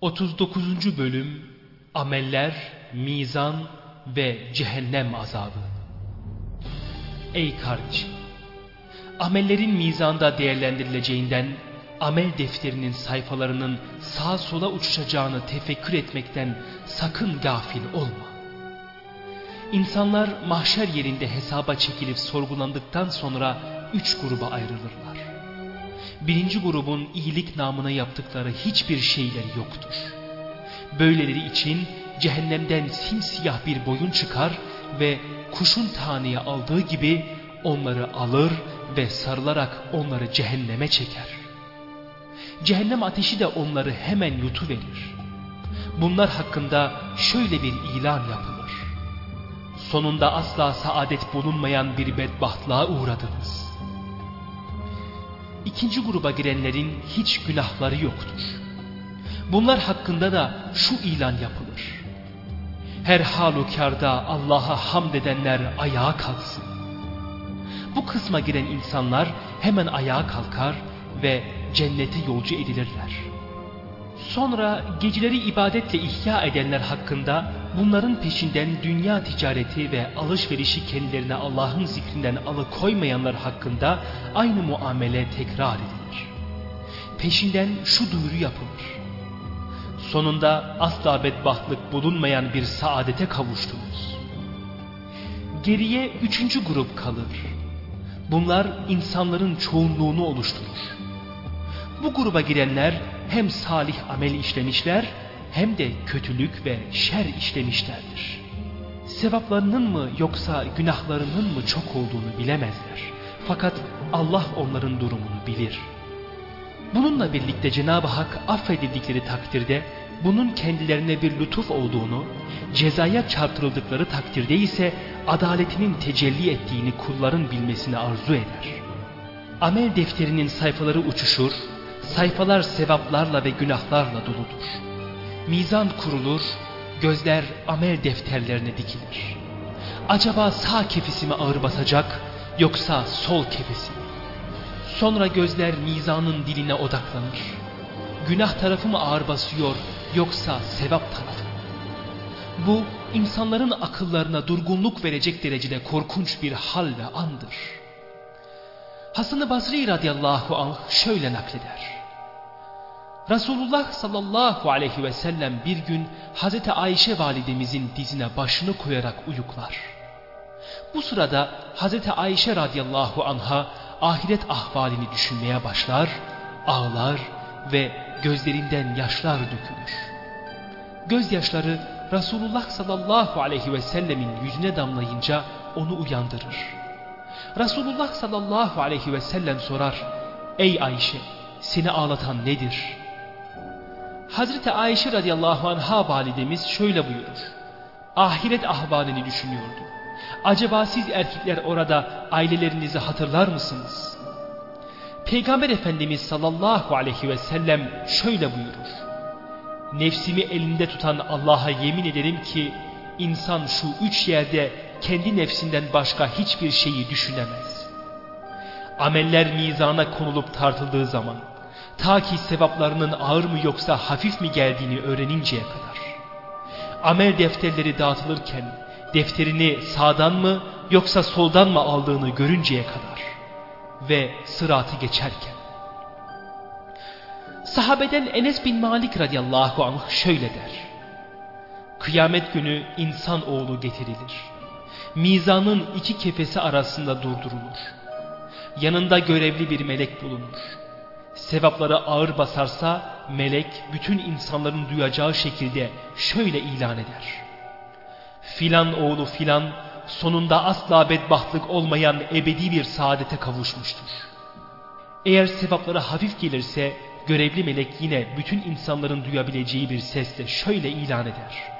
39. Bölüm Ameller, Mizan ve Cehennem Azabı Ey kardeşim! Amellerin mizanda değerlendirileceğinden, amel defterinin sayfalarının sağa sola uçuşacağını tefekkür etmekten sakın gafil olma. İnsanlar mahşer yerinde hesaba çekilip sorgulandıktan sonra üç gruba ayrılırlar. Birinci grubun iyilik namına yaptıkları hiçbir şeyleri yoktur. Böyleleri için cehennemden simsiyah bir boyun çıkar ve kuşun taneye aldığı gibi onları alır ve sarılarak onları cehenneme çeker. Cehennem ateşi de onları hemen yutuverir. Bunlar hakkında şöyle bir ilan yapılır. Sonunda asla saadet bulunmayan bir bedbahtlığa uğradınız. İkinci gruba girenlerin hiç günahları yoktur. Bunlar hakkında da şu ilan yapılır. Her halükarda Allah'a hamd edenler ayağa kalksın. Bu kısma giren insanlar hemen ayağa kalkar ve cennete yolcu edilirler. Sonra geceleri ibadetle ihya edenler hakkında bunların peşinden dünya ticareti ve alışverişi kendilerine Allah'ın zikrinden alıkoymayanlar hakkında aynı muamele tekrar edilir. Peşinden şu duyuru yapılır. Sonunda asla bedbahtlık bulunmayan bir saadete kavuştunuz. Geriye üçüncü grup kalır. Bunlar insanların çoğunluğunu oluşturur. Bu gruba girenler hem salih amel işlemişler hem de kötülük ve şer işlemişlerdir. Sevaplarının mı yoksa günahlarının mı çok olduğunu bilemezler. Fakat Allah onların durumunu bilir. Bununla birlikte Cenab-ı Hak affedildikleri takdirde bunun kendilerine bir lütuf olduğunu, cezaya çarptırıldıkları takdirde ise adaletinin tecelli ettiğini kulların bilmesini arzu eder. Amel defterinin sayfaları uçuşur, sayfalar sevaplarla ve günahlarla doludur. Mizan kurulur, gözler amel defterlerine dikilir. Acaba sağ kefesi mi ağır basacak yoksa sol kefesi? Sonra gözler mizanın diline odaklanır. Günah tarafı mı ağır basıyor yoksa sevap tarafı? Bu insanların akıllarına durgunluk verecek derecede korkunç bir hal ve andır. Hasan-ı Basri radıyallahu anh şöyle nakleder. Resulullah sallallahu aleyhi ve sellem bir gün Hazreti Ayşe validemizin dizine başını koyarak uyuklar. Bu sırada Hazreti Ayşe radıyallahu anha ahiret ahvalini düşünmeye başlar, ağlar ve gözlerinden yaşlar dökülür. Gözyaşları Resulullah sallallahu aleyhi ve sellemin yüzüne damlayınca onu uyandırır. Resulullah sallallahu aleyhi ve sellem sorar, Ey Ayşe seni ağlatan nedir? Hazreti Ayşe radıyallahu anha validemiz şöyle buyurur. Ahiret ahvalini düşünüyordu. Acaba siz erkekler orada ailelerinizi hatırlar mısınız? Peygamber Efendimiz sallallahu aleyhi ve sellem şöyle buyurur. Nefsimi elinde tutan Allah'a yemin ederim ki insan şu üç yerde kendi nefsinden başka hiçbir şeyi düşünemez. Ameller mizana konulup tartıldığı zaman ta ki sevaplarının ağır mı yoksa hafif mi geldiğini öğreninceye kadar. Amel defterleri dağıtılırken defterini sağdan mı yoksa soldan mı aldığını görünceye kadar ve sıratı geçerken. Sahabeden Enes bin Malik radıyallahu anh şöyle der. Kıyamet günü insan oğlu getirilir. Mizanın iki kefesi arasında durdurulur. Yanında görevli bir melek bulunur. Sevapları ağır basarsa melek bütün insanların duyacağı şekilde şöyle ilan eder. Filan oğlu filan sonunda asla bedbahtlık olmayan ebedi bir saadete kavuşmuştur. Eğer sevapları hafif gelirse görevli melek yine bütün insanların duyabileceği bir sesle şöyle ilan eder.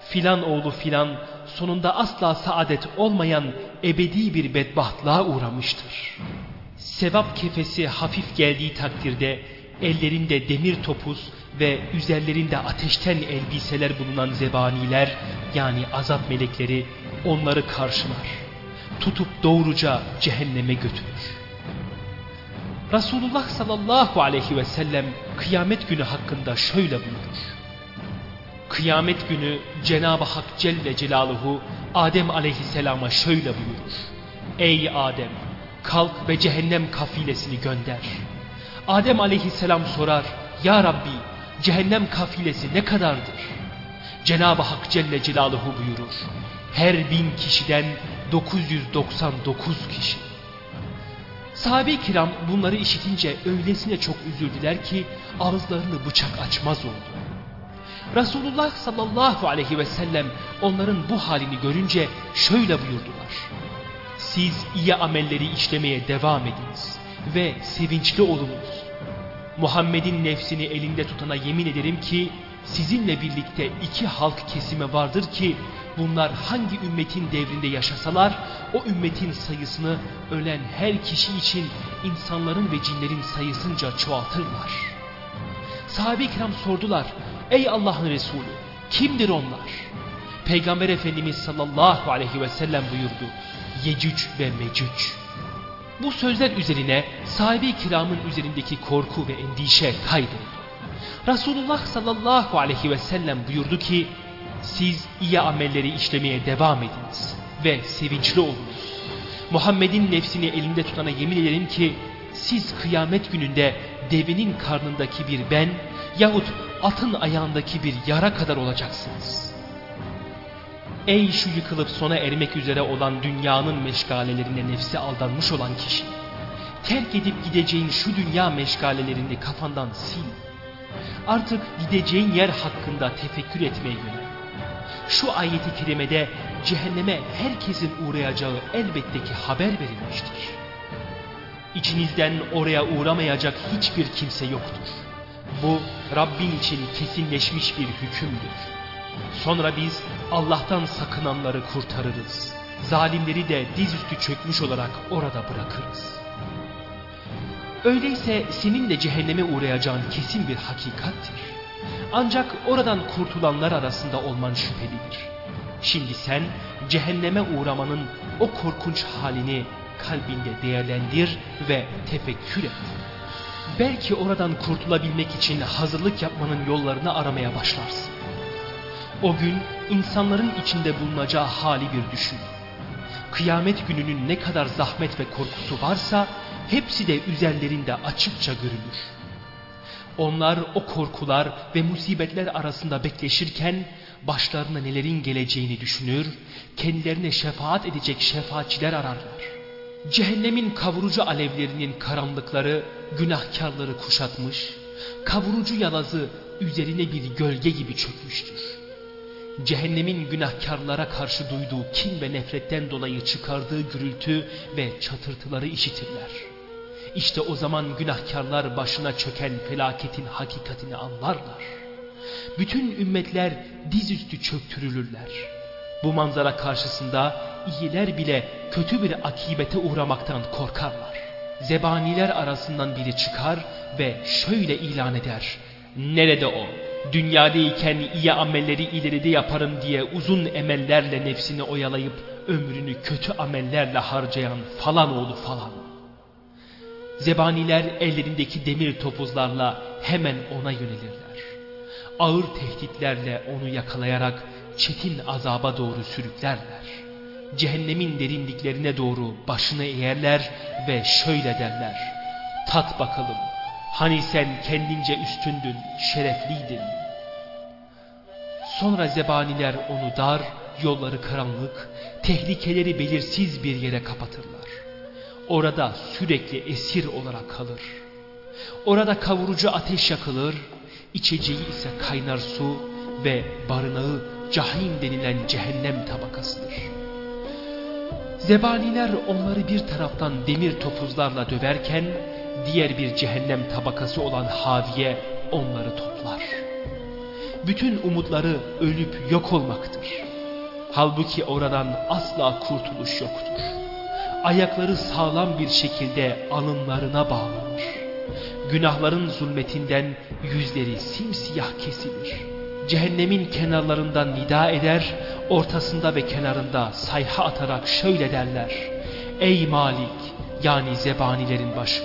Filan oğlu filan sonunda asla saadet olmayan ebedi bir bedbahtlığa uğramıştır. Sevap kefesi hafif geldiği takdirde ellerinde demir topuz ve üzerlerinde ateşten elbiseler bulunan zebaniler yani azap melekleri onları karşılar. Tutup doğruca cehenneme götürür. Resulullah sallallahu aleyhi ve sellem kıyamet günü hakkında şöyle buyurur. Kıyamet günü Cenab-ı Hak Celle Celaluhu Adem aleyhisselama şöyle buyurur. Ey Adem kalk ve cehennem kafilesini gönder. Adem aleyhisselam sorar Ya Rabbi cehennem kafilesi ne kadardır? Cenab-ı Hak Celle Celaluhu buyurur. Her bin kişiden 999 kişi. Sahabe-i kiram bunları işitince öylesine çok üzüldüler ki ağızlarını bıçak açmaz oldu. Resulullah sallallahu aleyhi ve sellem onların bu halini görünce şöyle buyurdular. Siz iyi amelleri işlemeye devam ediniz ve sevinçli olunuz. Muhammed'in nefsini elinde tutana yemin ederim ki sizinle birlikte iki halk kesimi vardır ki bunlar hangi ümmetin devrinde yaşasalar o ümmetin sayısını ölen her kişi için insanların ve cinlerin sayısınca çoğaltırlar. Sahabe-i kiram sordular ey Allah'ın Resulü kimdir onlar? Peygamber Efendimiz sallallahu aleyhi ve sellem buyurdu Yecüc ve Mecüc. Bu sözler üzerine sahibi kiramın üzerindeki korku ve endişe kayboldu. Resulullah sallallahu aleyhi ve sellem buyurdu ki siz iyi amelleri işlemeye devam ediniz ve sevinçli olunuz. Muhammed'in nefsini elinde tutana yemin ederim ki siz kıyamet gününde devinin karnındaki bir ben yahut atın ayağındaki bir yara kadar olacaksınız. Ey şu yıkılıp sona ermek üzere olan dünyanın meşgalelerine nefsi aldanmış olan kişi. Terk edip gideceğin şu dünya meşgalelerini kafandan sil. Artık gideceğin yer hakkında tefekkür etmeye yönel. Şu ayeti kerimede cehenneme herkesin uğrayacağı elbette ki haber verilmiştir. İçinizden oraya uğramayacak hiçbir kimse yoktur. Bu Rabbin için kesinleşmiş bir hükümdür. Sonra biz Allah'tan sakınanları kurtarırız. Zalimleri de dizüstü çökmüş olarak orada bırakırız. Öyleyse senin de cehenneme uğrayacağın kesin bir hakikattir. Ancak oradan kurtulanlar arasında olman şüphelidir. Şimdi sen cehenneme uğramanın o korkunç halini kalbinde değerlendir ve tefekkür et. Belki oradan kurtulabilmek için hazırlık yapmanın yollarını aramaya başlarsın. O gün insanların içinde bulunacağı hali bir düşün. Kıyamet gününün ne kadar zahmet ve korkusu varsa hepsi de üzerlerinde açıkça görülür. Onlar o korkular ve musibetler arasında bekleşirken başlarına nelerin geleceğini düşünür, kendilerine şefaat edecek şefaatçiler ararlar. Cehennemin kavurucu alevlerinin karanlıkları günahkarları kuşatmış, kavurucu yalazı üzerine bir gölge gibi çökmüştür. Cehennemin günahkarlara karşı duyduğu kin ve nefretten dolayı çıkardığı gürültü ve çatırtıları işitirler. İşte o zaman günahkarlar başına çöken felaketin hakikatini anlarlar. Bütün ümmetler dizüstü çöktürülürler. Bu manzara karşısında iyiler bile kötü bir akibete uğramaktan korkarlar. Zebaniler arasından biri çıkar ve şöyle ilan eder. Nerede o? Dünyadayken iyi amelleri ileride yaparım diye uzun emellerle nefsini oyalayıp ömrünü kötü amellerle harcayan falan oğlu falan. Zebaniler ellerindeki demir topuzlarla hemen ona yönelirler. Ağır tehditlerle onu yakalayarak çetin azaba doğru sürüklerler. Cehennemin derinliklerine doğru başını eğerler ve şöyle derler. Tat bakalım. Hani sen kendince üstündün, şerefliydin. Sonra zebaniler onu dar, yolları karanlık, tehlikeleri belirsiz bir yere kapatırlar. Orada sürekli esir olarak kalır. Orada kavurucu ateş yakılır, içeceği ise kaynar su ve barınağı cahim denilen cehennem tabakasıdır. Zebaniler onları bir taraftan demir topuzlarla döverken diğer bir cehennem tabakası olan Haviye onları toplar. Bütün umutları ölüp yok olmaktır. Halbuki oradan asla kurtuluş yoktur. Ayakları sağlam bir şekilde alınlarına bağlanır. Günahların zulmetinden yüzleri simsiyah kesilir. Cehennemin kenarlarından nida eder, ortasında ve kenarında sayha atarak şöyle derler. Ey Malik yani zebanilerin başı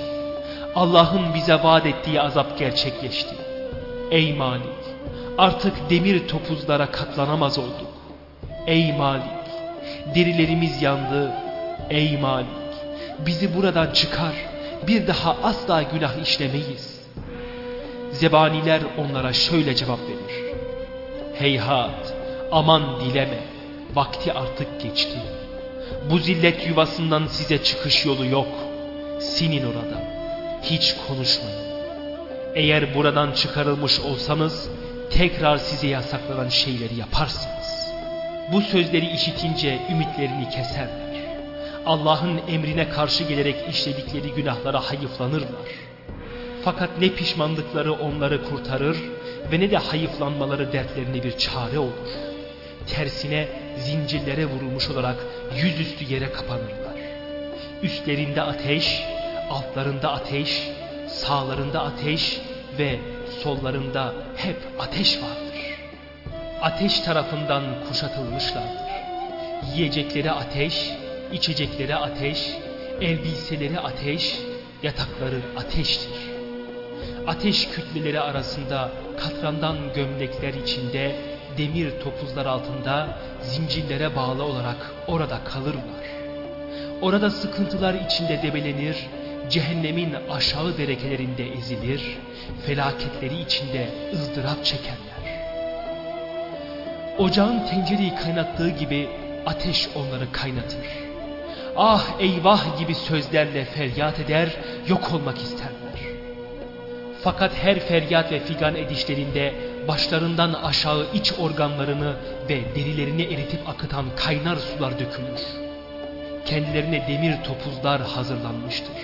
Allah'ın bize vaat ettiği azap gerçekleşti. Ey Malik! Artık demir topuzlara katlanamaz olduk. Ey Malik! Derilerimiz yandı. Ey Malik! Bizi buradan çıkar. Bir daha asla günah işlemeyiz. Zebaniler onlara şöyle cevap verir. Heyhat! Aman dileme! Vakti artık geçti. Bu zillet yuvasından size çıkış yolu yok. Sinin orada. Hiç konuşmayın. Eğer buradan çıkarılmış olsanız tekrar size yasaklanan şeyleri yaparsınız. Bu sözleri işitince ümitlerini keserler. Allah'ın emrine karşı gelerek işledikleri günahlara hayıflanırlar. Fakat ne pişmanlıkları onları kurtarır ve ne de hayıflanmaları dertlerine bir çare olur. Tersine zincirlere vurulmuş olarak yüzüstü yere kapanırlar. Üstlerinde ateş, altlarında ateş, sağlarında ateş ve sollarında hep ateş vardır. Ateş tarafından kuşatılmışlardır. Yiyecekleri ateş, içecekleri ateş, elbiseleri ateş, yatakları ateştir. Ateş kütleleri arasında katrandan gömlekler içinde demir topuzlar altında zincirlere bağlı olarak orada kalırlar. Orada sıkıntılar içinde debelenir, cehennemin aşağı derekelerinde ezilir, felaketleri içinde ızdırap çekerler. Ocağın tencereyi kaynattığı gibi ateş onları kaynatır. Ah eyvah gibi sözlerle feryat eder, yok olmak isterler. Fakat her feryat ve figan edişlerinde başlarından aşağı iç organlarını ve derilerini eritip akıtan kaynar sular dökülür. Kendilerine demir topuzlar hazırlanmıştır.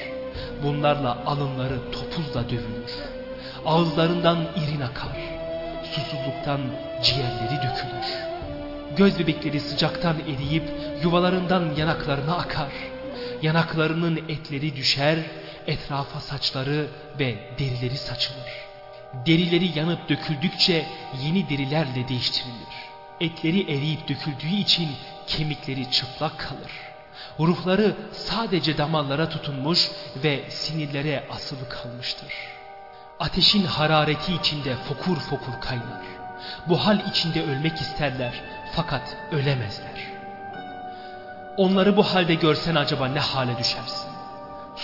Bunlarla alınları topuzla dövülür. Ağızlarından irin akar. Susuzluktan ciğerleri dökülür. Göz bebekleri sıcaktan eriyip yuvalarından yanaklarına akar. Yanaklarının etleri düşer, etrafa saçları ve derileri saçılır. Derileri yanıp döküldükçe yeni derilerle değiştirilir. Etleri eriyip döküldüğü için kemikleri çıplak kalır. Ruhları sadece damarlara tutunmuş ve sinirlere asılı kalmıştır. Ateşin harareti içinde fokur fokur kaynar. Bu hal içinde ölmek isterler fakat ölemezler. Onları bu halde görsen acaba ne hale düşersin?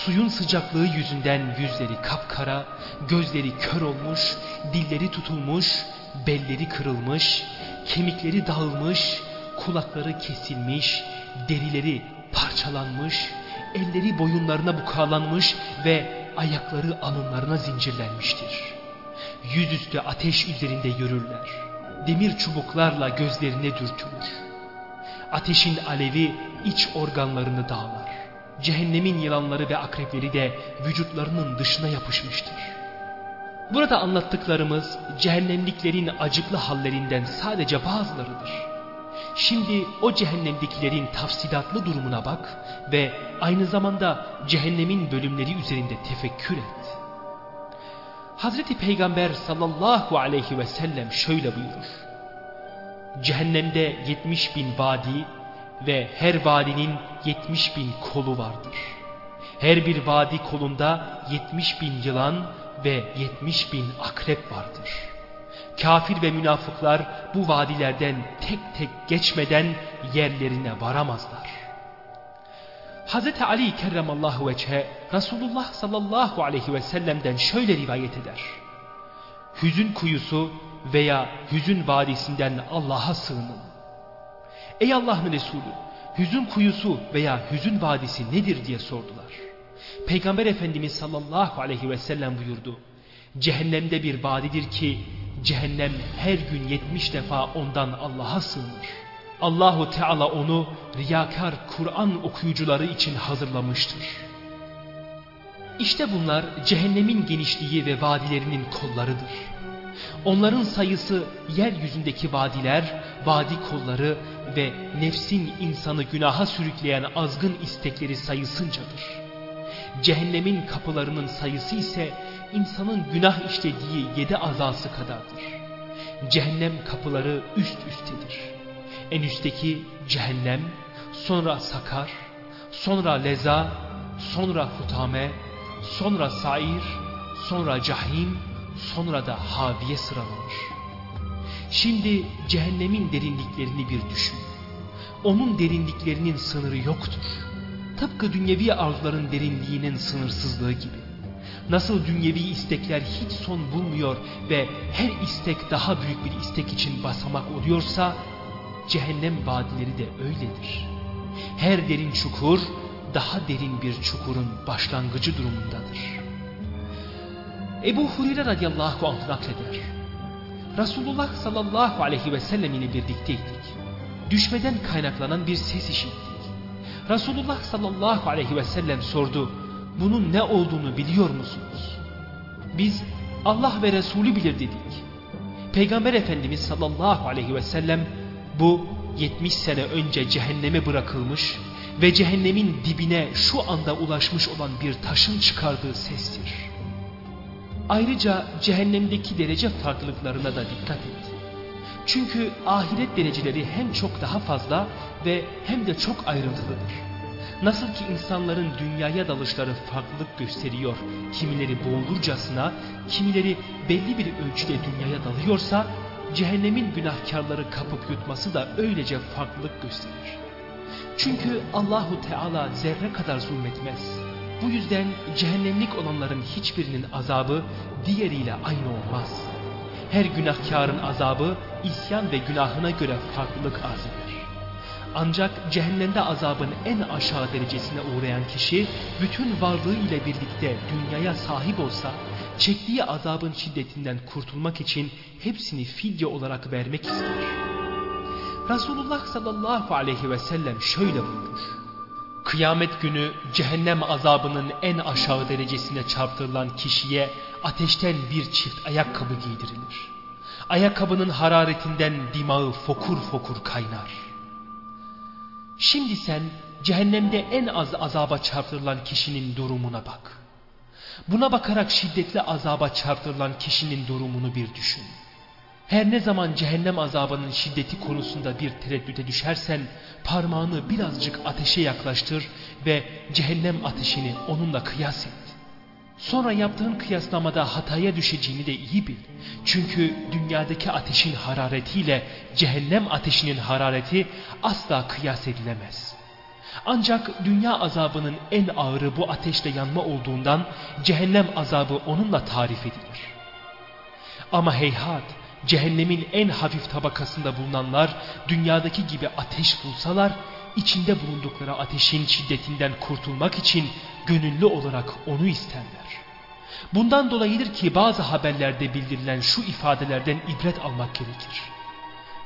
Suyun sıcaklığı yüzünden yüzleri kapkara, gözleri kör olmuş, dilleri tutulmuş, belleri kırılmış, kemikleri dağılmış, kulakları kesilmiş, derileri parçalanmış, elleri boyunlarına bukalanmış ve ayakları alınlarına zincirlenmiştir. Yüzüstü ateş üzerinde yürürler. Demir çubuklarla gözlerine dürtülür. Ateşin alevi iç organlarını dağlar. Cehennemin yılanları ve akrepleri de vücutlarının dışına yapışmıştır. Burada anlattıklarımız cehennemliklerin acıklı hallerinden sadece bazılarıdır. Şimdi o cehennemliklerin tafsilatlı durumuna bak ve aynı zamanda cehennemin bölümleri üzerinde tefekkür et. Hazreti Peygamber sallallahu aleyhi ve sellem şöyle buyurur. Cehennemde 70 bin vadi ve her vadinin 70 bin kolu vardır. Her bir vadi kolunda 70 bin yılan ve 70 bin akrep vardır. Kafir ve münafıklar bu vadilerden tek tek geçmeden yerlerine varamazlar. Hz. Ali kerremallahu veçhe Resulullah sallallahu aleyhi ve sellem'den şöyle rivayet eder. Hüzün kuyusu veya hüzün vadisinden Allah'a sığının. Ey Allah'ın Resulü hüzün kuyusu veya hüzün vadisi nedir diye sordular. Peygamber Efendimiz sallallahu aleyhi ve sellem buyurdu. Cehennemde bir vadidir ki cehennem her gün yetmiş defa ondan Allah'a sığınır. Allahu Teala onu riyakar Kur'an okuyucuları için hazırlamıştır. İşte bunlar cehennemin genişliği ve vadilerinin kollarıdır. Onların sayısı yeryüzündeki vadiler, vadi kolları ve nefsin insanı günaha sürükleyen azgın istekleri sayısıncadır. Cehennemin kapılarının sayısı ise insanın günah işlediği yedi azası kadardır. Cehennem kapıları üst üstedir. En üstteki cehennem, sonra sakar, sonra leza, sonra hutame, sonra sair, sonra cahim, sonra da haviye sıralanır. Şimdi cehennemin derinliklerini bir düşün. Onun derinliklerinin sınırı yoktur. Tıpkı dünyevi arzuların derinliğinin sınırsızlığı gibi. Nasıl dünyevi istekler hiç son bulmuyor ve her istek daha büyük bir istek için basamak oluyorsa, cehennem vadileri de öyledir. Her derin çukur, daha derin bir çukurun başlangıcı durumundadır. Ebu Hureyre radıyallahu anh nakleder. Resulullah sallallahu aleyhi ve sellem ile birlikteydik. Düşmeden kaynaklanan bir ses işittik. Resulullah sallallahu aleyhi ve sellem sordu. Bunun ne olduğunu biliyor musunuz? Biz Allah ve Resulü bilir dedik. Peygamber Efendimiz sallallahu aleyhi ve sellem bu 70 sene önce cehenneme bırakılmış ve cehennemin dibine şu anda ulaşmış olan bir taşın çıkardığı sestir. Ayrıca cehennemdeki derece farklılıklarına da dikkat et. Çünkü ahiret dereceleri hem çok daha fazla ve hem de çok ayrıntılıdır. Nasıl ki insanların dünyaya dalışları farklılık gösteriyor, kimileri boğulurcasına, kimileri belli bir ölçüde dünyaya dalıyorsa, cehennemin günahkarları kapıp yutması da öylece farklılık gösterir. Çünkü Allahu Teala zerre kadar zulmetmez. Bu yüzden cehennemlik olanların hiçbirinin azabı diğeriyle aynı olmaz. Her günahkarın azabı isyan ve günahına göre farklılık arz eder. Ancak cehennemde azabın en aşağı derecesine uğrayan kişi bütün varlığı ile birlikte dünyaya sahip olsa çektiği azabın şiddetinden kurtulmak için hepsini fidye olarak vermek ister. Resulullah sallallahu aleyhi ve sellem şöyle buyurur. Kıyamet günü cehennem azabının en aşağı derecesine çarptırılan kişiye ateşten bir çift ayakkabı giydirilir. Ayakkabının hararetinden dimağı fokur fokur kaynar. Şimdi sen cehennemde en az azaba çarptırılan kişinin durumuna bak. Buna bakarak şiddetli azaba çarptırılan kişinin durumunu bir düşün. Her ne zaman cehennem azabının şiddeti konusunda bir tereddüte düşersen parmağını birazcık ateşe yaklaştır ve cehennem ateşini onunla kıyas et. Sonra yaptığın kıyaslamada hataya düşeceğini de iyi bil. Çünkü dünyadaki ateşin hararetiyle cehennem ateşinin harareti asla kıyas edilemez. Ancak dünya azabının en ağırı bu ateşle yanma olduğundan cehennem azabı onunla tarif edilir. Ama heyhat cehennemin en hafif tabakasında bulunanlar dünyadaki gibi ateş bulsalar içinde bulundukları ateşin şiddetinden kurtulmak için gönüllü olarak onu isterler. Bundan dolayıdır ki bazı haberlerde bildirilen şu ifadelerden ibret almak gerekir.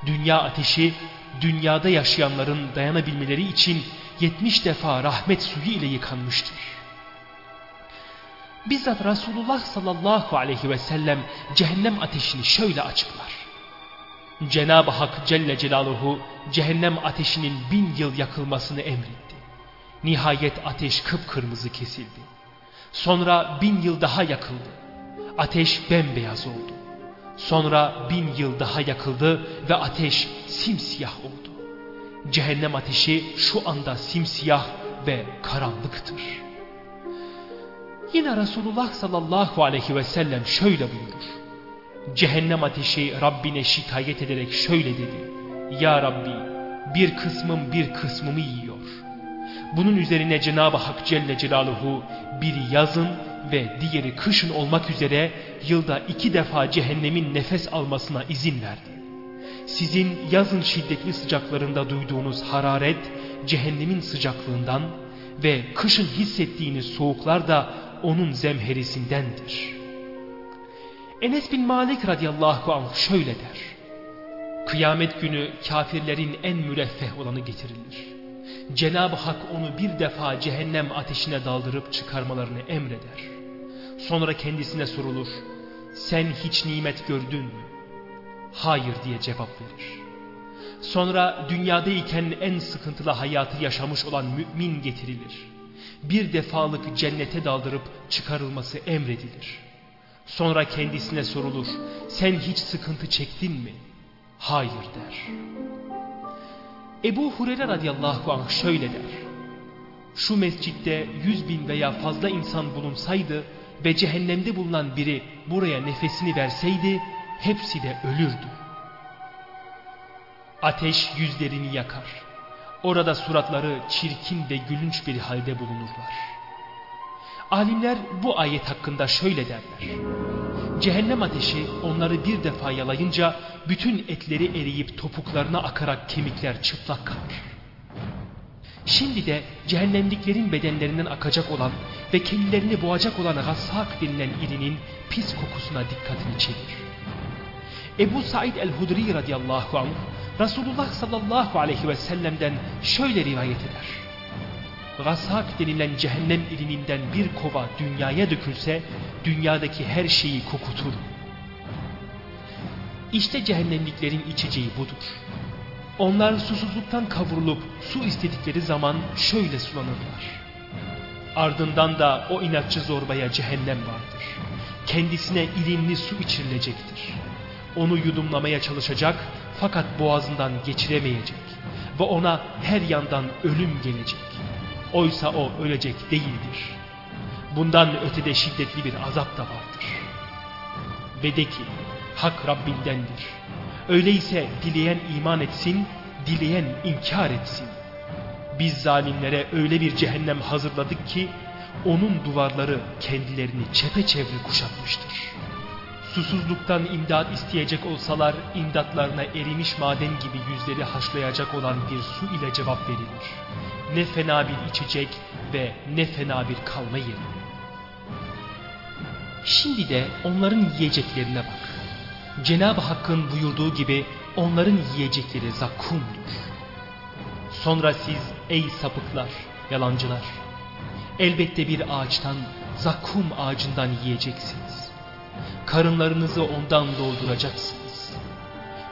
Dünya ateşi dünyada yaşayanların dayanabilmeleri için 70 defa rahmet suyu ile yıkanmıştır. Bizzat Resulullah sallallahu aleyhi ve sellem cehennem ateşini şöyle açıklar. Cenab-ı Hak Celle Celaluhu cehennem ateşinin bin yıl yakılmasını emretti. Nihayet ateş kıpkırmızı kesildi. Sonra bin yıl daha yakıldı. Ateş bembeyaz oldu. Sonra bin yıl daha yakıldı ve ateş simsiyah oldu. Cehennem ateşi şu anda simsiyah ve karanlıktır. Yine Resulullah sallallahu aleyhi ve sellem şöyle buyurur. Cehennem ateşi Rabbine şikayet ederek şöyle dedi. Ya Rabbi bir kısmım bir kısmımı yiyor. Bunun üzerine Cenab-ı Hak Celle Celaluhu bir yazın ve diğeri kışın olmak üzere yılda iki defa cehennemin nefes almasına izin verdi. Sizin yazın şiddetli sıcaklarında duyduğunuz hararet cehennemin sıcaklığından ve kışın hissettiğiniz soğuklar da onun zemherisindendir. Enes bin Malik radıyallahu anh şöyle der. Kıyamet günü kafirlerin en müreffeh olanı getirilir. Cenab-ı Hak onu bir defa cehennem ateşine daldırıp çıkarmalarını emreder. Sonra kendisine sorulur. Sen hiç nimet gördün mü? Hayır diye cevap verir. Sonra dünyadayken en sıkıntılı hayatı yaşamış olan mümin getirilir. Bir defalık cennete daldırıp çıkarılması emredilir. Sonra kendisine sorulur. Sen hiç sıkıntı çektin mi? Hayır der. Ebu Hureyre radıyallahu anh şöyle der. şu mescitte yüz bin veya fazla insan bulunsaydı ve cehennemde bulunan biri buraya nefesini verseydi hepsi de ölürdü. Ateş yüzlerini yakar. Orada suratları çirkin ve gülünç bir halde bulunurlar. Alimler bu ayet hakkında şöyle derler. Cehennem ateşi onları bir defa yalayınca bütün etleri eriyip topuklarına akarak kemikler çıplak kalır. Şimdi de cehennemliklerin bedenlerinden akacak olan ve kendilerini boğacak olan gassak denilen irinin pis kokusuna dikkatini çevir. Ebu Said el-Hudri radıyallahu anh Resulullah sallallahu aleyhi ve sellem'den şöyle rivayet eder. Gasak denilen cehennem irininden bir kova dünyaya dökülse dünyadaki her şeyi kokutur. İşte cehennemliklerin içeceği budur. Onlar susuzluktan kavrulup su istedikleri zaman şöyle sulanırlar. Ardından da o inatçı zorbaya cehennem vardır. Kendisine irinli su içirilecektir. Onu yudumlamaya çalışacak fakat boğazından geçiremeyecek ve ona her yandan ölüm gelecek. Oysa o ölecek değildir. Bundan ötede şiddetli bir azap da vardır. Ve de ki hak Rabbindendir. Öyleyse dileyen iman etsin, dileyen inkar etsin. Biz zalimlere öyle bir cehennem hazırladık ki onun duvarları kendilerini çepeçevre kuşatmıştır. Susuzluktan imdat isteyecek olsalar imdatlarına erimiş maden gibi yüzleri haşlayacak olan bir su ile cevap verilir. Ne fena bir içecek ve ne fena bir kalma yeri. Şimdi de onların yiyeceklerine bak. Cenab-ı Hakk'ın buyurduğu gibi onların yiyecekleri zakkumdur. Sonra siz ey sapıklar, yalancılar, elbette bir ağaçtan, zakkum ağacından yiyeceksiniz. Karınlarınızı ondan dolduracaksınız.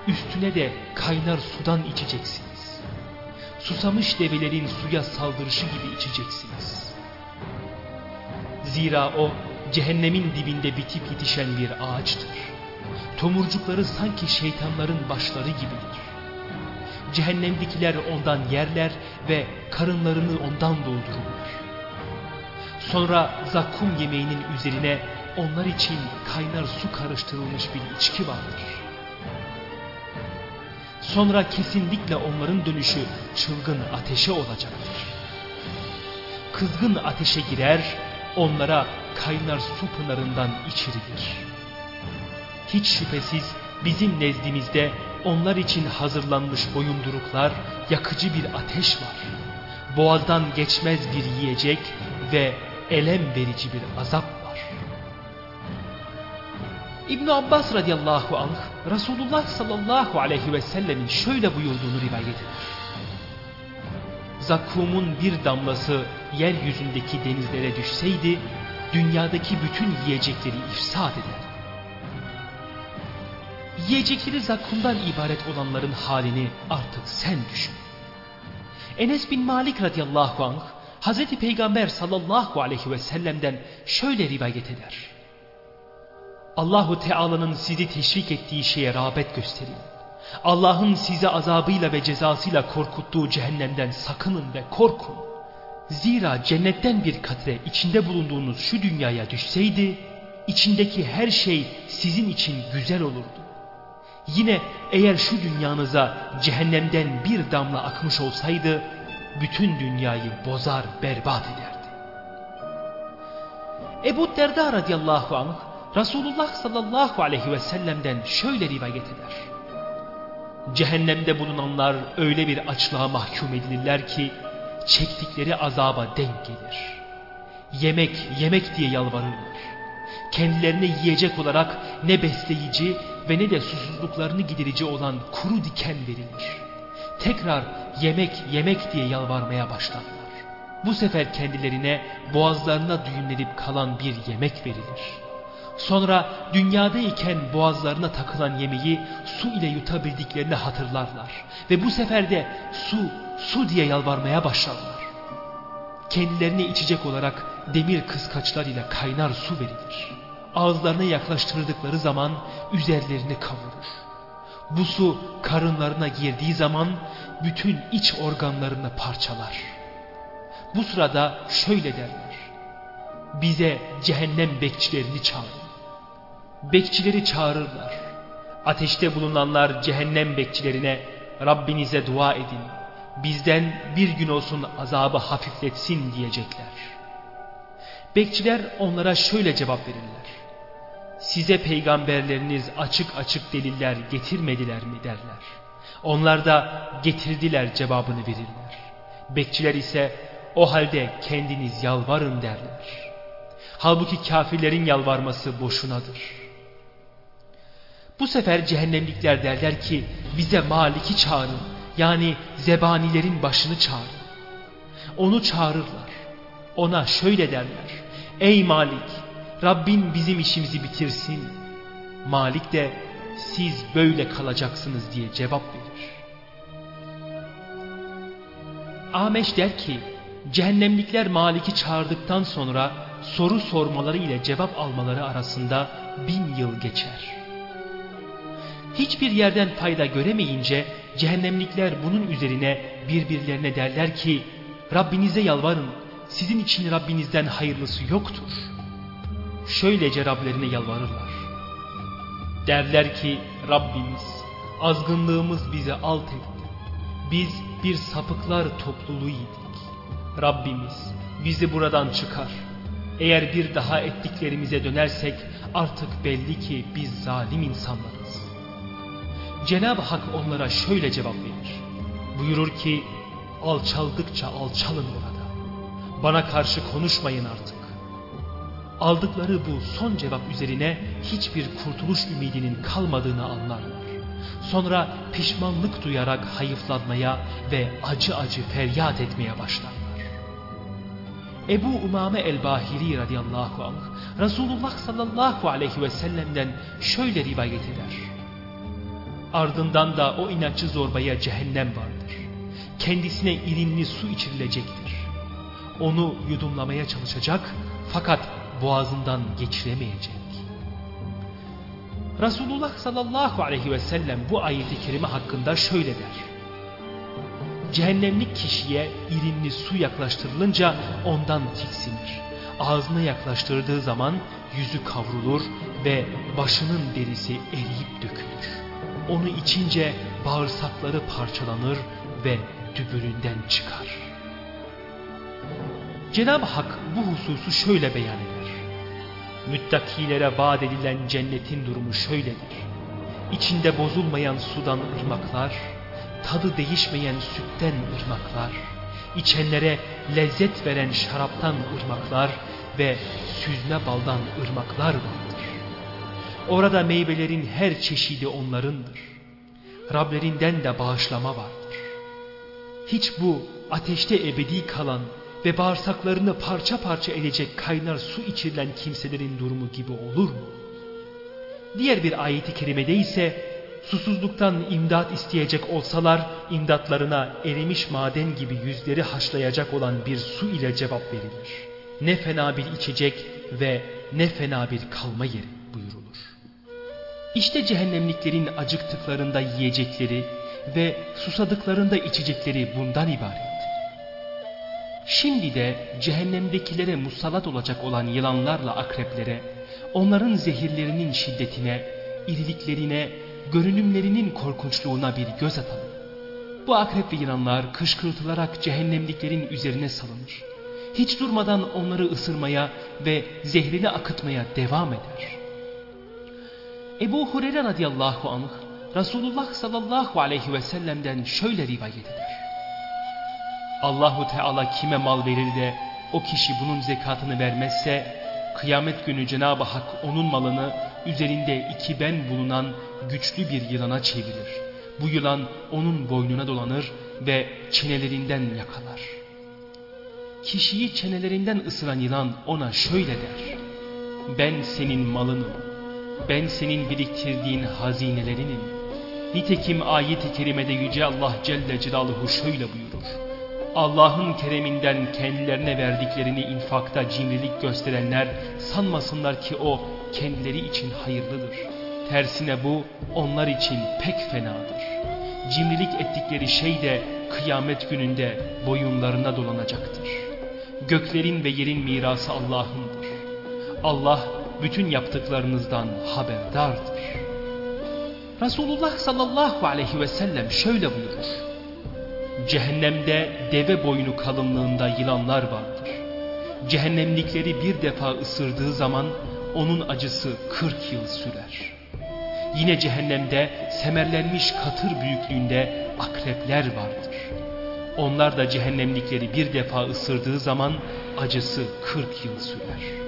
Üstüne de kaynar sudan içeceksiniz. Susamış develerin suya saldırışı gibi içeceksiniz. Zira o cehennemin dibinde bitip yetişen bir ağaçtır. Tomurcukları sanki şeytanların başları gibidir. Cehennemdekiler ondan yerler ve karınlarını ondan doldururlar. Sonra zakkum yemeğinin üzerine onlar için kaynar su karıştırılmış bir içki vardır. Sonra kesinlikle onların dönüşü çılgın ateşe olacaktır. Kızgın ateşe girer, onlara kaynar su pınarından içirilir. Hiç şüphesiz bizim nezdimizde onlar için hazırlanmış boyunduruklar, yakıcı bir ateş var. Boğazdan geçmez bir yiyecek ve elem verici bir azap. İbn Abbas radıyallahu anh Resulullah sallallahu aleyhi ve sellemin şöyle buyurduğunu rivayet eder. Zakkumun bir damlası yeryüzündeki denizlere düşseydi dünyadaki bütün yiyecekleri ifsad eder. Yiyecekleri zakkumdan ibaret olanların halini artık sen düşün. Enes bin Malik radıyallahu anh Hazreti Peygamber sallallahu aleyhi ve sellem'den şöyle rivayet eder. Allahu Teala'nın sizi teşvik ettiği şeye rağbet gösterin. Allah'ın size azabıyla ve cezasıyla korkuttuğu cehennemden sakının ve korkun. Zira cennetten bir katre içinde bulunduğunuz şu dünyaya düşseydi, içindeki her şey sizin için güzel olurdu. Yine eğer şu dünyanıza cehennemden bir damla akmış olsaydı, bütün dünyayı bozar berbat ederdi. Ebu Derda radıyallahu anh Resulullah sallallahu aleyhi ve sellem'den şöyle rivayet eder. Cehennemde bulunanlar öyle bir açlığa mahkum edilirler ki çektikleri azaba denk gelir. Yemek, yemek diye yalvarırlar. Kendilerine yiyecek olarak ne besleyici ve ne de susuzluklarını giderici olan kuru diken verilir. Tekrar yemek, yemek diye yalvarmaya başlarlar. Bu sefer kendilerine boğazlarına düğümlenip kalan bir yemek verilir. Sonra dünyadayken boğazlarına takılan yemeği su ile yutabildiklerini hatırlarlar. Ve bu sefer de su, su diye yalvarmaya başlarlar. Kendilerine içecek olarak demir kıskaçlar ile kaynar su verilir. Ağızlarına yaklaştırdıkları zaman üzerlerini kavurur. Bu su karınlarına girdiği zaman bütün iç organlarını parçalar. Bu sırada şöyle derler. Bize cehennem bekçilerini çağırın. Bekçileri çağırırlar. Ateşte bulunanlar cehennem bekçilerine Rabbinize dua edin. Bizden bir gün olsun azabı hafifletsin diyecekler. Bekçiler onlara şöyle cevap verirler. Size peygamberleriniz açık açık deliller getirmediler mi derler. Onlar da getirdiler cevabını verirler. Bekçiler ise o halde kendiniz yalvarın derler. Halbuki kafirlerin yalvarması boşunadır. Bu sefer cehennemlikler derler ki bize Malik'i çağırın. Yani zebanilerin başını çağırın. Onu çağırırlar. Ona şöyle derler. Ey Malik Rabbin bizim işimizi bitirsin. Malik de siz böyle kalacaksınız diye cevap verir. Ameş der ki cehennemlikler Malik'i çağırdıktan sonra soru sormaları ile cevap almaları arasında bin yıl geçer. Hiçbir yerden fayda göremeyince cehennemlikler bunun üzerine birbirlerine derler ki Rabbinize yalvarın sizin için Rabbinizden hayırlısı yoktur. Şöylece Rablerine yalvarırlar. Derler ki Rabbimiz azgınlığımız bizi alt etti. Biz bir sapıklar topluluğuydik. Rabbimiz bizi buradan çıkar. Eğer bir daha ettiklerimize dönersek artık belli ki biz zalim insanlarız. Cenab-ı Hak onlara şöyle cevap verir. Buyurur ki alçaldıkça alçalın burada. Bana karşı konuşmayın artık. Aldıkları bu son cevap üzerine hiçbir kurtuluş ümidinin kalmadığını anlarlar. Sonra pişmanlık duyarak hayıflanmaya ve acı acı feryat etmeye başlarlar. Ebu Umame el-Bahiri radıyallahu anh Resulullah sallallahu aleyhi ve sellem'den şöyle rivayet eder. Ardından da o inatçı zorbaya cehennem vardır. Kendisine irinli su içirilecektir. Onu yudumlamaya çalışacak fakat boğazından geçiremeyecek. Resulullah sallallahu aleyhi ve sellem bu ayeti kerime hakkında şöyle der. Cehennemlik kişiye irinli su yaklaştırılınca ondan tiksinir. Ağzına yaklaştırdığı zaman yüzü kavrulur ve başının derisi eriyip dökülür. Onu içince bağırsakları parçalanır ve dübüründen çıkar. Cenab-ı Hak bu hususu şöyle beyan eder. Müttakilere vaat edilen cennetin durumu şöyledir. İçinde bozulmayan sudan ırmaklar, tadı değişmeyen sütten ırmaklar, içenlere lezzet veren şaraptan ırmaklar ve süzme baldan ırmaklar vardır. Orada meyvelerin her çeşidi onlarındır. Rablerinden de bağışlama vardır. Hiç bu ateşte ebedi kalan ve bağırsaklarını parça parça edecek kaynar su içirilen kimselerin durumu gibi olur mu? Diğer bir ayeti kerimede ise susuzluktan imdat isteyecek olsalar imdatlarına erimiş maden gibi yüzleri haşlayacak olan bir su ile cevap verilir. Ne fena bir içecek ve ne fena bir kalma yeri. İşte cehennemliklerin acıktıklarında yiyecekleri ve susadıklarında içecekleri bundan ibaret. Şimdi de cehennemdekilere musallat olacak olan yılanlarla akreplere, onların zehirlerinin şiddetine, iriliklerine, görünümlerinin korkunçluğuna bir göz atalım. Bu akrep ve yılanlar kışkırtılarak cehennemliklerin üzerine salınır. Hiç durmadan onları ısırmaya ve zehrini akıtmaya devam eder. Ebu Hureyre radıyallahu anh Resulullah sallallahu aleyhi ve sellem'den şöyle rivayet eder. Allahu Teala kime mal verir de o kişi bunun zekatını vermezse kıyamet günü Cenab-ı Hak onun malını üzerinde iki ben bulunan güçlü bir yılana çevirir. Bu yılan onun boynuna dolanır ve çenelerinden yakalar. Kişiyi çenelerinden ısıran yılan ona şöyle der. Ben senin malınım. Ben senin biriktirdiğin hazinelerinim. Nitekim ayet-i kerimede Yüce Allah Celle Celaluhu şöyle buyurur. Allah'ın kereminden kendilerine verdiklerini infakta cimrilik gösterenler sanmasınlar ki o kendileri için hayırlıdır. Tersine bu onlar için pek fenadır. Cimrilik ettikleri şey de kıyamet gününde boyunlarına dolanacaktır. Göklerin ve yerin mirası Allah'ındır. Allah bütün yaptıklarınızdan haberdardır. Resulullah sallallahu aleyhi ve sellem şöyle buyurur. Cehennemde deve boynu kalınlığında yılanlar vardır. Cehennemlikleri bir defa ısırdığı zaman onun acısı 40 yıl sürer. Yine cehennemde semerlenmiş katır büyüklüğünde akrepler vardır. Onlar da cehennemlikleri bir defa ısırdığı zaman acısı 40 yıl sürer.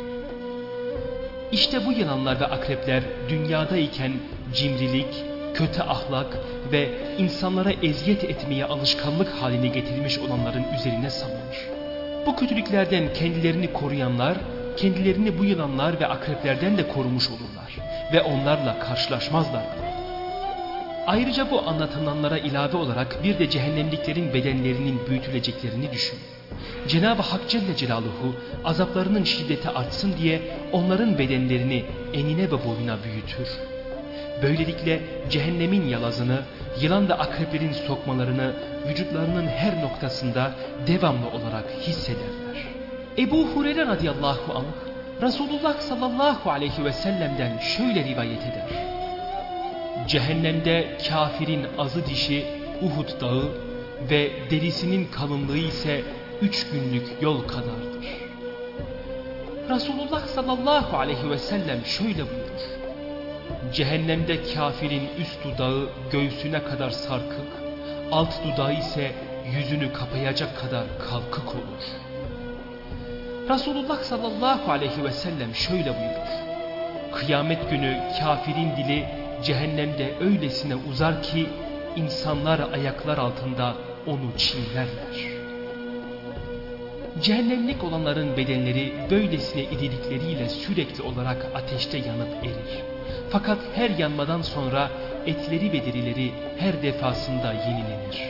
İşte bu yılanlar ve akrepler dünyadayken cimrilik, kötü ahlak ve insanlara eziyet etmeye alışkanlık haline getirilmiş olanların üzerine sallanır. Bu kötülüklerden kendilerini koruyanlar, kendilerini bu yılanlar ve akreplerden de korumuş olurlar ve onlarla karşılaşmazlar. Ayrıca bu anlatılanlara ilave olarak bir de cehennemliklerin bedenlerinin büyütüleceklerini düşün. Cenab-ı Hak Celle Celaluhu azaplarının şiddeti artsın diye onların bedenlerini enine ve boyuna büyütür. Böylelikle cehennemin yalazını, yılan ve akreplerin sokmalarını vücutlarının her noktasında devamlı olarak hissederler. Ebu Hureyre radıyallahu anh Resulullah sallallahu aleyhi ve sellem'den şöyle rivayet eder. Cehennemde kafirin azı dişi Uhud dağı ve derisinin kalınlığı ise üç günlük yol kadardır. Resulullah sallallahu aleyhi ve sellem şöyle buyurur. Cehennemde kafirin üst dudağı göğsüne kadar sarkık, alt dudağı ise yüzünü kapayacak kadar kalkık olur. Resulullah sallallahu aleyhi ve sellem şöyle buyurur. Kıyamet günü kafirin dili cehennemde öylesine uzar ki insanlar ayaklar altında onu çiğnerler. Cehennemlik olanların bedenleri böylesine idilikleriyle sürekli olarak ateşte yanıp erir. Fakat her yanmadan sonra etleri ve derileri her defasında yenilenir.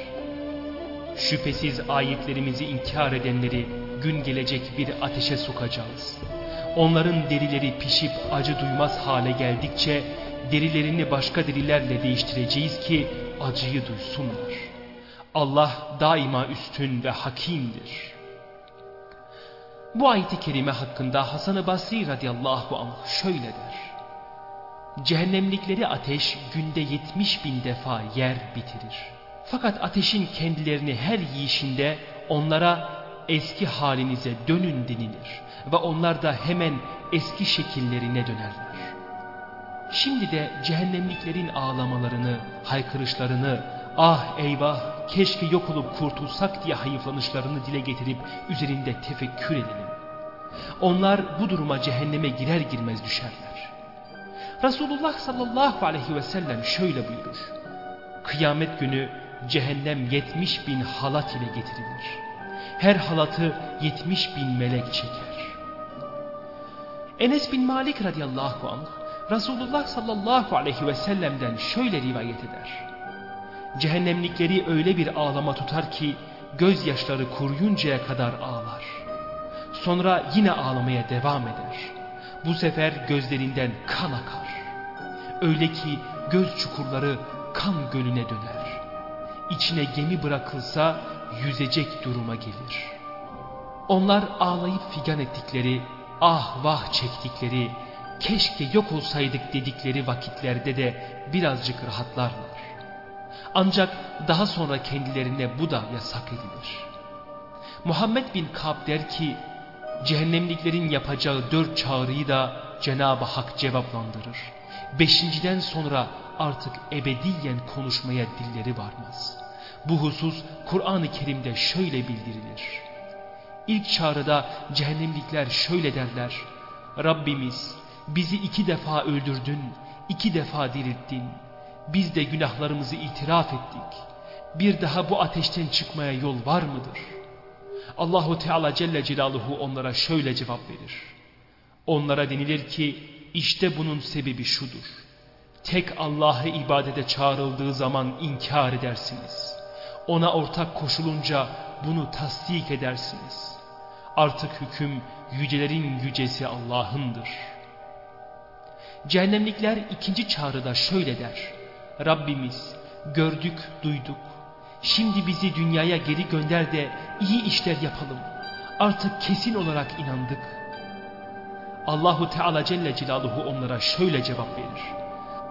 Şüphesiz ayetlerimizi inkar edenleri gün gelecek bir ateşe sokacağız. Onların derileri pişip acı duymaz hale geldikçe derilerini başka derilerle değiştireceğiz ki acıyı duysunlar. Allah daima üstün ve hakimdir. Bu ayeti kerime hakkında Hasan-ı Basri radıyallahu anh şöyle der. Cehennemlikleri ateş günde yetmiş bin defa yer bitirir. Fakat ateşin kendilerini her yiyişinde onlara eski halinize dönün denilir ve onlar da hemen eski şekillerine dönerler. Şimdi de cehennemliklerin ağlamalarını, haykırışlarını, ah eyvah keşke yok olup kurtulsak diye hayıflanışlarını dile getirip üzerinde tefekkür edelim. Onlar bu duruma cehenneme girer girmez düşerler. Resulullah sallallahu aleyhi ve sellem şöyle buyurur. Kıyamet günü cehennem yetmiş bin halat ile getirilir. Her halatı yetmiş bin melek çeker. Enes bin Malik radıyallahu anh Resulullah sallallahu aleyhi ve sellem'den şöyle rivayet eder. Cehennemlikleri öyle bir ağlama tutar ki gözyaşları kuruyuncaya kadar ağlar. Sonra yine ağlamaya devam eder. Bu sefer gözlerinden kan akar. Öyle ki göz çukurları kan gölüne döner. İçine gemi bırakılsa yüzecek duruma gelir. Onlar ağlayıp figan ettikleri, ah vah çektikleri, keşke yok olsaydık dedikleri vakitlerde de birazcık rahatlarlar. Ancak daha sonra kendilerine bu da yasak edilir. Muhammed bin Kab der ki, cehennemliklerin yapacağı dört çağrıyı da Cenab-ı Hak cevaplandırır. Beşinciden sonra artık ebediyen konuşmaya dilleri varmaz. Bu husus Kur'an-ı Kerim'de şöyle bildirilir. İlk çağrıda cehennemlikler şöyle derler. Rabbimiz bizi iki defa öldürdün, iki defa dirilttin. Biz de günahlarımızı itiraf ettik. Bir daha bu ateşten çıkmaya yol var mıdır? Allahu Teala Celle Celaluhu onlara şöyle cevap verir. Onlara denilir ki işte bunun sebebi şudur. Tek Allah'ı ibadete çağrıldığı zaman inkar edersiniz. Ona ortak koşulunca bunu tasdik edersiniz. Artık hüküm yücelerin yücesi Allah'ındır. Cehennemlikler ikinci çağrıda şöyle der. Rabbimiz gördük duyduk. Şimdi bizi dünyaya geri gönder de iyi işler yapalım. artık kesin olarak inandık. Allahu Teala Celle Celaluhu onlara şöyle cevap verir.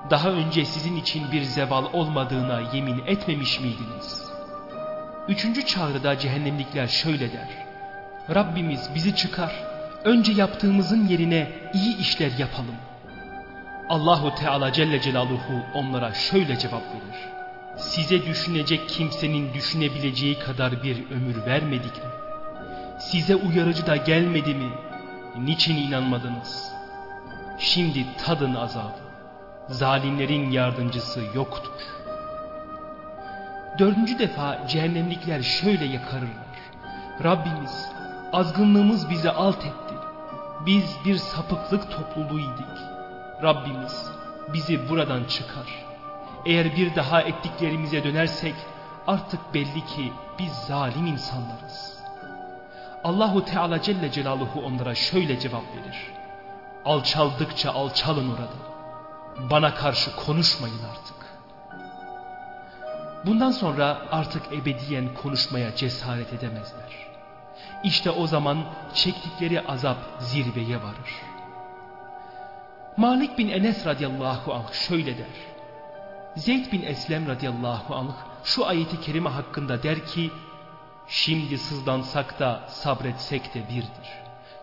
Daha önce sizin için bir zeval olmadığına yemin etmemiş miydiniz? Üçüncü çağrıda cehennemlikler şöyle der. Rabbimiz bizi çıkar. Önce yaptığımızın yerine iyi işler yapalım. Allahu Teala Celle Celaluhu onlara şöyle cevap verir. Size düşünecek kimsenin düşünebileceği kadar bir ömür vermedik mi? Size uyarıcı da gelmedi mi? Niçin inanmadınız? Şimdi tadın azabı. Zalimlerin yardımcısı yoktur. Dördüncü defa cehennemlikler şöyle yakarırlar. Rabbimiz azgınlığımız bizi alt etti. Biz bir sapıklık topluluğuydik. Rabbimiz bizi buradan çıkar. Eğer bir daha ettiklerimize dönersek artık belli ki biz zalim insanlarız. Allahu Teala Celle Celaluhu onlara şöyle cevap verir. Alçaldıkça alçalın orada. Bana karşı konuşmayın artık. Bundan sonra artık ebediyen konuşmaya cesaret edemezler. İşte o zaman çektikleri azap zirveye varır. Malik bin Enes radıyallahu anh şöyle der. Zeyd bin Eslem radıyallahu anh şu ayeti kerime hakkında der ki Şimdi sızlansak da sabretsek de birdir.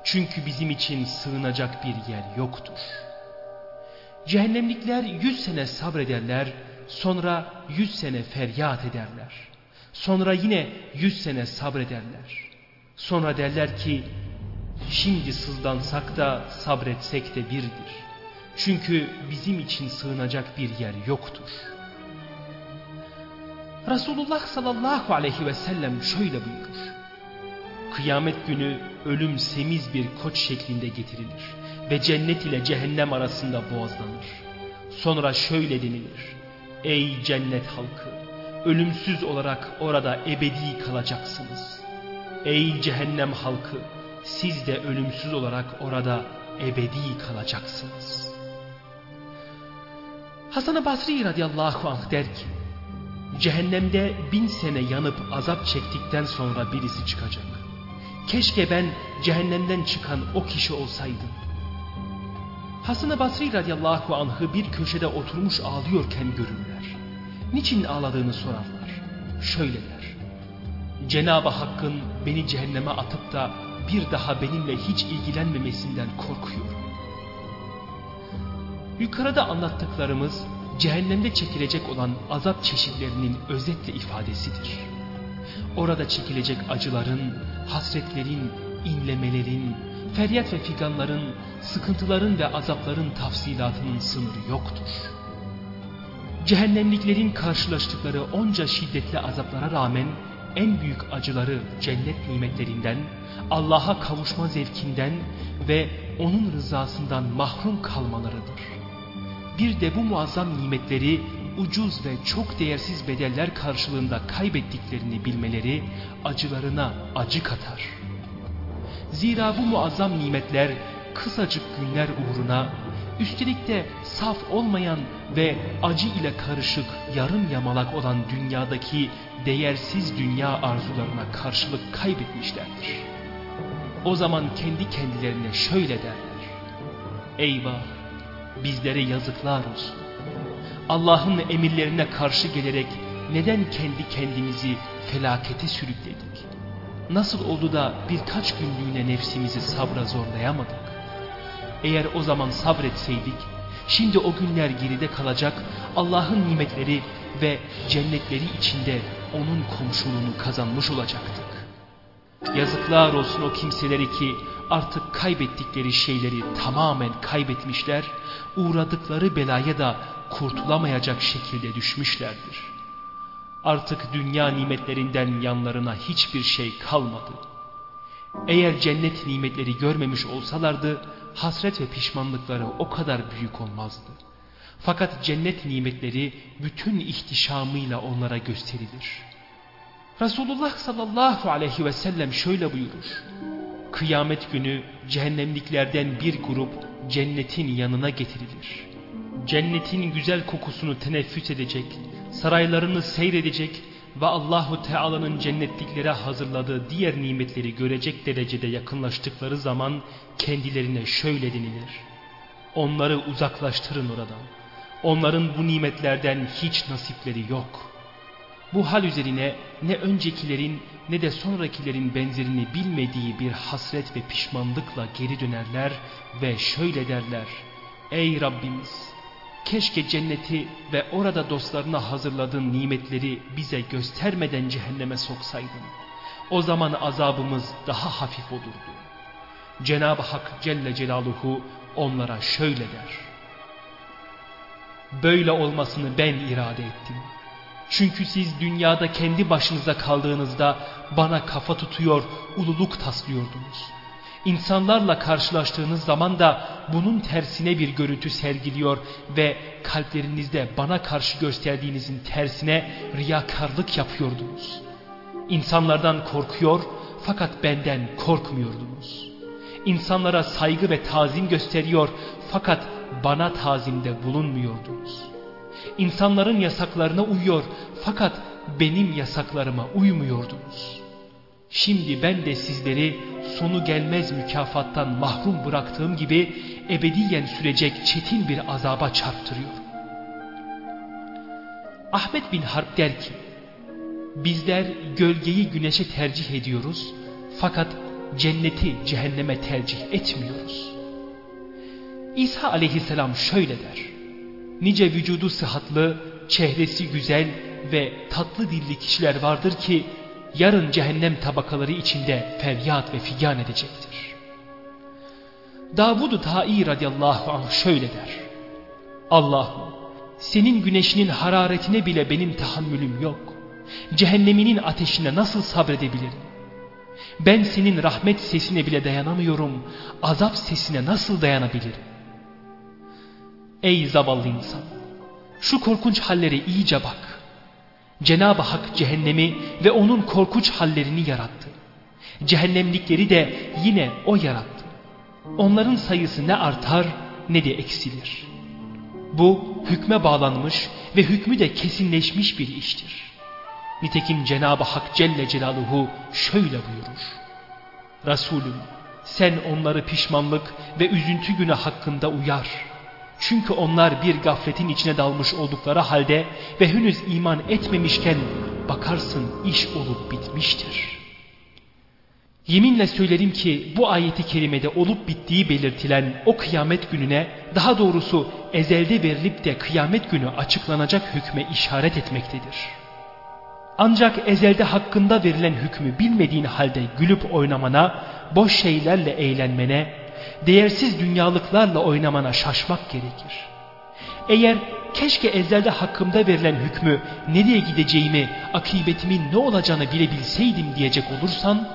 Çünkü bizim için sığınacak bir yer yoktur. Cehennemlikler yüz sene sabrederler, sonra yüz sene feryat ederler. Sonra yine yüz sene sabrederler. Sonra derler ki, şimdi sızlansak da sabretsek de birdir. Çünkü bizim için sığınacak bir yer yoktur. Resulullah sallallahu aleyhi ve sellem şöyle buyurur. Kıyamet günü ölüm semiz bir koç şeklinde getirilir ve cennet ile cehennem arasında boğazlanır. Sonra şöyle denilir. Ey cennet halkı! Ölümsüz olarak orada ebedi kalacaksınız. Ey cehennem halkı! Siz de ölümsüz olarak orada ebedi kalacaksınız. Hasan-ı Basri radıyallahu anh der ki, Cehennemde bin sene yanıp azap çektikten sonra birisi çıkacak. Keşke ben cehennemden çıkan o kişi olsaydım. Hasan-ı Basri radıyallahu anh'ı bir köşede oturmuş ağlıyorken görürler. Niçin ağladığını sorarlar. Şöyle der. Cenab-ı Hakk'ın beni cehenneme atıp da bir daha benimle hiç ilgilenmemesinden korkuyorum. Yukarıda anlattıklarımız cehennemde çekilecek olan azap çeşitlerinin özetle ifadesidir. Orada çekilecek acıların, hasretlerin, inlemelerin, feryat ve figanların, sıkıntıların ve azapların tafsilatının sınırı yoktur. Cehennemliklerin karşılaştıkları onca şiddetli azaplara rağmen en büyük acıları cennet nimetlerinden, Allah'a kavuşma zevkinden ve onun rızasından mahrum kalmalarıdır. Bir de bu muazzam nimetleri ucuz ve çok değersiz bedeller karşılığında kaybettiklerini bilmeleri acılarına acı katar. Zira bu muazzam nimetler kısacık günler uğruna üstelik de saf olmayan ve acı ile karışık yarım yamalak olan dünyadaki değersiz dünya arzularına karşılık kaybetmişlerdir. O zaman kendi kendilerine şöyle derler. Eyvah! Bizlere yazıklar olsun. Allah'ın emirlerine karşı gelerek neden kendi kendimizi felakete sürükledik? Nasıl oldu da birkaç günlüğüne nefsimizi sabra zorlayamadık? Eğer o zaman sabretseydik, şimdi o günler geride kalacak Allah'ın nimetleri ve cennetleri içinde onun komşuluğunu kazanmış olacaktık. Yazıklar olsun o kimseleri ki artık kaybettikleri şeyleri tamamen kaybetmişler, uğradıkları belaya da kurtulamayacak şekilde düşmüşlerdir. Artık dünya nimetlerinden yanlarına hiçbir şey kalmadı. Eğer cennet nimetleri görmemiş olsalardı, hasret ve pişmanlıkları o kadar büyük olmazdı. Fakat cennet nimetleri bütün ihtişamıyla onlara gösterilir. Resulullah sallallahu aleyhi ve sellem şöyle buyurur. Kıyamet günü cehennemliklerden bir grup cennetin yanına getirilir. Cennetin güzel kokusunu teneffüs edecek, saraylarını seyredecek ve Allahu Teala'nın cennetliklere hazırladığı diğer nimetleri görecek derecede yakınlaştıkları zaman kendilerine şöyle denilir. Onları uzaklaştırın oradan. Onların bu nimetlerden hiç nasipleri yok. Bu hal üzerine ne öncekilerin ne de sonrakilerin benzerini bilmediği bir hasret ve pişmanlıkla geri dönerler ve şöyle derler. Ey Rabbimiz! Keşke cenneti ve orada dostlarına hazırladığın nimetleri bize göstermeden cehenneme soksaydın. O zaman azabımız daha hafif olurdu. Cenab-ı Hak Celle Celaluhu onlara şöyle der. Böyle olmasını ben irade ettim. Çünkü siz dünyada kendi başınıza kaldığınızda bana kafa tutuyor, ululuk taslıyordunuz. İnsanlarla karşılaştığınız zaman da bunun tersine bir görüntü sergiliyor ve kalplerinizde bana karşı gösterdiğinizin tersine riyakarlık yapıyordunuz. İnsanlardan korkuyor fakat benden korkmuyordunuz. İnsanlara saygı ve tazim gösteriyor fakat bana tazimde bulunmuyordunuz. İnsanların yasaklarına uyuyor fakat benim yasaklarıma uymuyordunuz. Şimdi ben de sizleri sonu gelmez mükafattan mahrum bıraktığım gibi ebediyen sürecek çetin bir azaba çarptırıyorum. Ahmet bin Harp der ki, bizler gölgeyi güneşe tercih ediyoruz fakat cenneti cehenneme tercih etmiyoruz. İsa aleyhisselam şöyle der, nice vücudu sıhhatlı, çehresi güzel ve tatlı dilli kişiler vardır ki yarın cehennem tabakaları içinde feryat ve figan edecektir. Davud-u Ta'i radiyallahu anh şöyle der. Allah'ım senin güneşinin hararetine bile benim tahammülüm yok. Cehenneminin ateşine nasıl sabredebilirim? Ben senin rahmet sesine bile dayanamıyorum. Azap sesine nasıl dayanabilirim? Ey zavallı insan! Şu korkunç hallere iyice bak. Cenab-ı Hak cehennemi ve onun korkunç hallerini yarattı. Cehennemlikleri de yine O yarattı. Onların sayısı ne artar ne de eksilir. Bu hükme bağlanmış ve hükmü de kesinleşmiş bir iştir. Nitekim Cenab-ı Hak Celle Celaluhu şöyle buyurur. Resulüm sen onları pişmanlık ve üzüntü günü hakkında uyar. Çünkü onlar bir gafletin içine dalmış oldukları halde ve henüz iman etmemişken bakarsın iş olup bitmiştir. Yeminle söylerim ki bu ayeti kerimede olup bittiği belirtilen o kıyamet gününe daha doğrusu ezelde verilip de kıyamet günü açıklanacak hükme işaret etmektedir. Ancak ezelde hakkında verilen hükmü bilmediğin halde gülüp oynamana, boş şeylerle eğlenmene, değersiz dünyalıklarla oynamana şaşmak gerekir. Eğer keşke ezelde hakkımda verilen hükmü nereye gideceğimi, akıbetimin ne olacağını bilebilseydim diyecek olursan,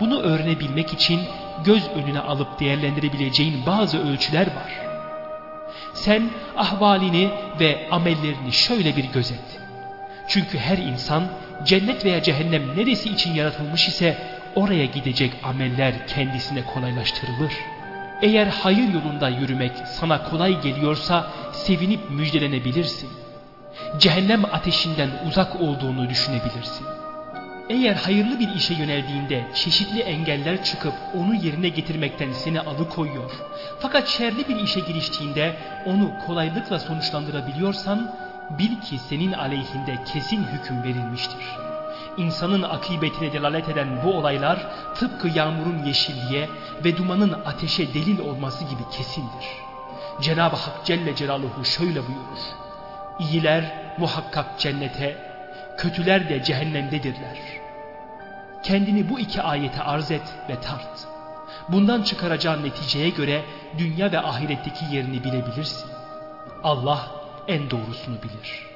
bunu öğrenebilmek için göz önüne alıp değerlendirebileceğin bazı ölçüler var. Sen ahvalini ve amellerini şöyle bir gözet. Çünkü her insan cennet veya cehennem neresi için yaratılmış ise oraya gidecek ameller kendisine kolaylaştırılır.'' Eğer hayır yolunda yürümek sana kolay geliyorsa sevinip müjdelenebilirsin. Cehennem ateşinden uzak olduğunu düşünebilirsin. Eğer hayırlı bir işe yöneldiğinde çeşitli engeller çıkıp onu yerine getirmekten seni alıkoyuyor. Fakat şerli bir işe giriştiğinde onu kolaylıkla sonuçlandırabiliyorsan bil ki senin aleyhinde kesin hüküm verilmiştir.'' İnsanın akıbetine delalet eden bu olaylar tıpkı yağmurun yeşilliğe ve dumanın ateşe delil olması gibi kesindir. Cenab-ı Hak Celle Celaluhu şöyle buyurur. İyiler muhakkak cennete, kötüler de cehennemdedirler. Kendini bu iki ayete arz et ve tart. Bundan çıkaracağın neticeye göre dünya ve ahiretteki yerini bilebilirsin. Allah en doğrusunu bilir.''